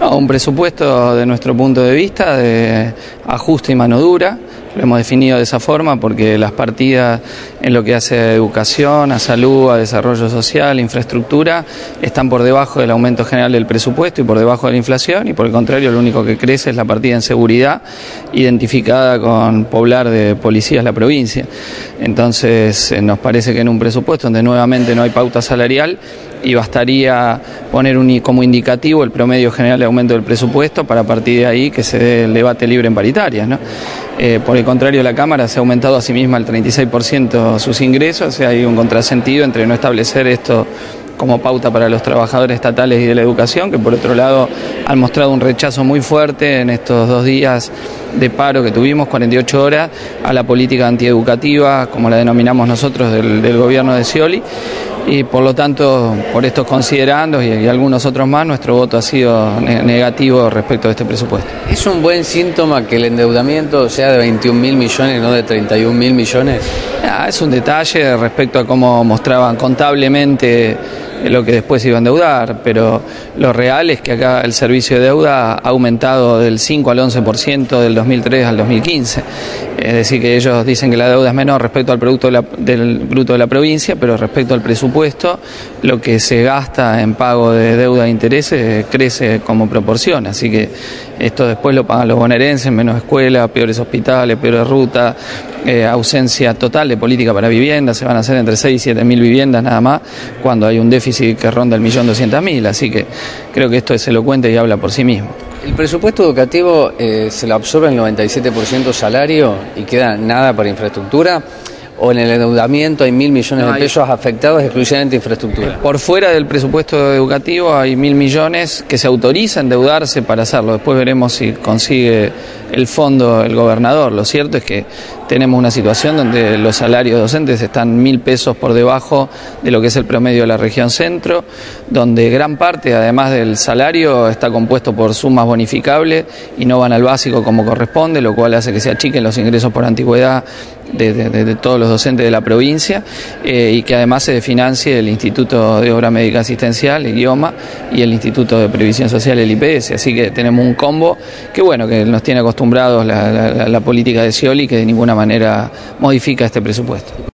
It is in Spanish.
Un presupuesto de nuestro punto de vista de ajuste y mano dura. Lo hemos definido de esa forma porque las partidas en lo que hace a educación, a salud, a desarrollo social, infraestructura, están por debajo del aumento general del presupuesto y por debajo de la inflación y por el contrario lo único que crece es la partida en seguridad identificada con poblar de policías la provincia. Entonces eh, nos parece que en un presupuesto donde nuevamente no hay pauta salarial y bastaría poner un, como indicativo el promedio general de aumento del presupuesto para partir de ahí que se dé el debate libre en paritarias. Eh, por el contrario, la Cámara se ha aumentado a sí misma el 36% sus ingresos, o hay un contrasentido entre no establecer esto como pauta para los trabajadores estatales y de la educación, que por otro lado han mostrado un rechazo muy fuerte en estos dos días de paro que tuvimos, 48 horas, a la política antieducativa, como la denominamos nosotros, del gobierno de Scioli y por lo tanto, por estos considerandos y, algunos otros más, nuestro voto ha sido negativo respecto a este presupuesto. ¿Es un buen síntoma que el endeudamiento sea de 21 mil millones y no de 31 mil millones? Ah, es un detalle respecto a cómo mostraban contablemente lo que después iba a endeudar, pero lo real es que acá el servicio de deuda ha aumentado del 5 al 11% del 2003 al 2015. Es decir, que ellos dicen que la deuda es menor respecto al producto del bruto de la provincia, pero respecto al presupuesto, lo que se gasta en pago de deuda e intereses crece como proporción. Así que esto después lo pagan los bonaerenses, menos escuelas, peores hospitales, peores rutas, eh, ausencia total de política para vivienda, se van a hacer entre 6 y 7 mil viviendas nada más, cuando hay un déficit que ronda el millón doscientas mil. Así que creo que esto es elocuente y habla por sí mismo. ¿El presupuesto educativo eh, se lo absorbe el 97% salario y queda nada para infraestructura? ¿O en el endeudamiento hay mil millones de pesos afectados exclusivamente a infraestructura? Por fuera del presupuesto educativo hay mil millones que se autoriza a endeudarse para hacerlo. Después veremos si consigue el fondo el gobernador. Lo cierto es que tenemos una situación donde los salarios docentes están mil pesos por debajo de lo que es el promedio de la región centro, donde gran parte, además del salario, está compuesto por sumas bonificables y no van al básico como corresponde, lo cual hace que se achiquen los ingresos por antigüedad de, todos los docentes de la provincia eh, y que además se financie el Instituto de Obra Médica Asistencial, el IOMA, y el Instituto de Previsión Social, el IPS. Así que tenemos un combo que bueno, que nos tiene acostumbrados la, la política de Scioli que de ninguna manera modifica este presupuesto.